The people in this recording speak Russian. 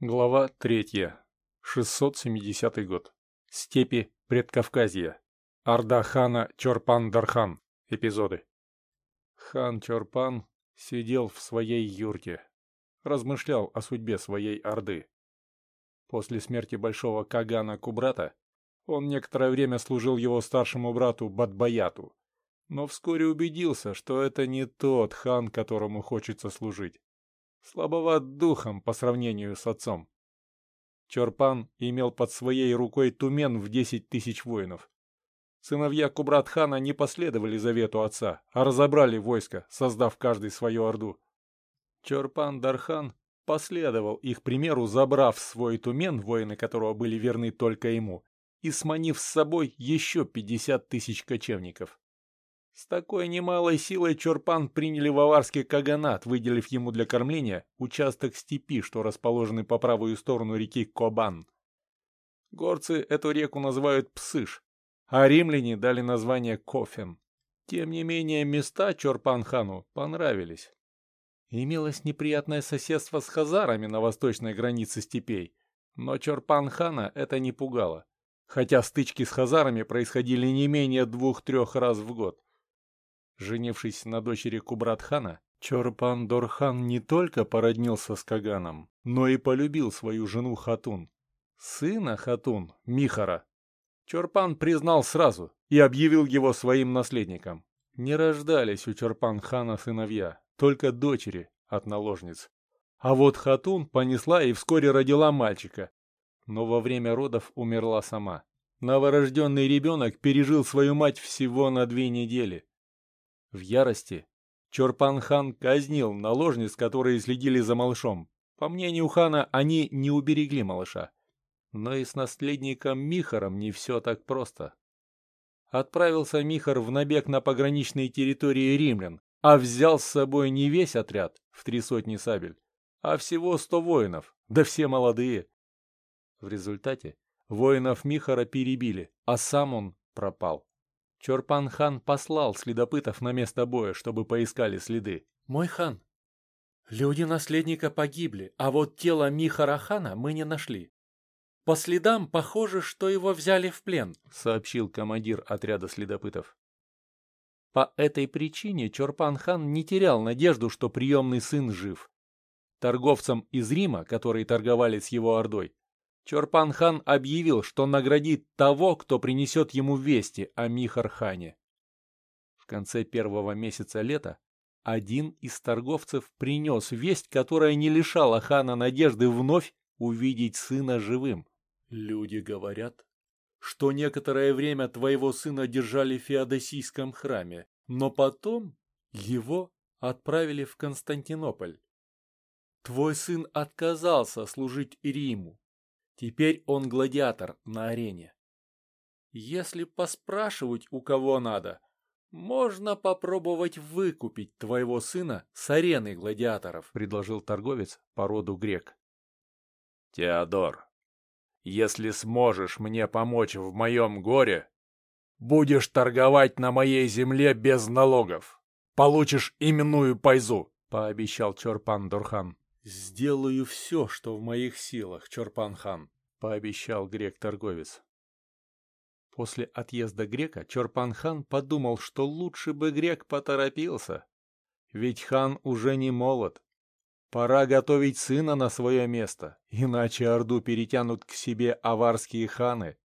Глава 3. 670 год. Степи Предкавказья. Орда хана Чорпан-Дархан. Эпизоды. Хан Чорпан сидел в своей юрте. Размышлял о судьбе своей орды. После смерти большого Кагана Кубрата он некоторое время служил его старшему брату Бадбаяту, но вскоре убедился, что это не тот хан, которому хочется служить слабоват духом по сравнению с отцом. Чорпан имел под своей рукой тумен в десять тысяч воинов. Сыновья Кубрат-хана не последовали завету отца, а разобрали войско, создав каждый свою орду. Чорпан-Дархан последовал их примеру, забрав свой тумен, воины которого были верны только ему, и сманив с собой еще пятьдесят тысяч кочевников. С такой немалой силой Чорпан приняли ваварский каганат, выделив ему для кормления участок степи, что расположены по правую сторону реки Кобан. Горцы эту реку называют Псыш, а римляне дали название Кофен. Тем не менее, места Чорпан-хану понравились. Имелось неприятное соседство с хазарами на восточной границе степей, но Чорпан-хана это не пугало, хотя стычки с хазарами происходили не менее двух-трех раз в год. Женившись на дочери Кубратхана, Чорпан Дорхан не только породнился с Каганом, но и полюбил свою жену Хатун. Сына Хатун, Михара, Чорпан признал сразу и объявил его своим наследником. Не рождались у Чорпан-хана сыновья, только дочери от наложниц. А вот Хатун понесла и вскоре родила мальчика, но во время родов умерла сама. Новорожденный ребенок пережил свою мать всего на две недели. В ярости Чорпан-хан казнил наложниц, которые следили за малышом. По мнению хана, они не уберегли малыша. Но и с наследником Михаром не все так просто. Отправился Михар в набег на пограничные территории римлян, а взял с собой не весь отряд в три сотни сабель, а всего сто воинов, да все молодые. В результате воинов Михара перебили, а сам он пропал. Чорпан-хан послал следопытов на место боя, чтобы поискали следы. «Мой хан, люди наследника погибли, а вот тело Михарахана мы не нашли. По следам похоже, что его взяли в плен», — сообщил командир отряда следопытов. По этой причине Чорпан-хан не терял надежду, что приемный сын жив. Торговцам из Рима, которые торговали с его ордой, Чорпан-хан объявил, что наградит того, кто принесет ему вести о Михархане. В конце первого месяца лета один из торговцев принес весть, которая не лишала хана надежды вновь увидеть сына живым. Люди говорят, что некоторое время твоего сына держали в Феодосийском храме, но потом его отправили в Константинополь. Твой сын отказался служить Риму, Теперь он гладиатор на арене. Если поспрашивать у кого надо, можно попробовать выкупить твоего сына с арены гладиаторов, предложил торговец по роду грек. Теодор, если сможешь мне помочь в моем горе, будешь торговать на моей земле без налогов. Получишь именную пайзу, пообещал Чорпан Дурхан. «Сделаю все, что в моих силах, Чорпан-хан», — пообещал грек-торговец. После отъезда грека Чорпан-хан подумал, что лучше бы грек поторопился. Ведь хан уже не молод. Пора готовить сына на свое место, иначе Орду перетянут к себе аварские ханы,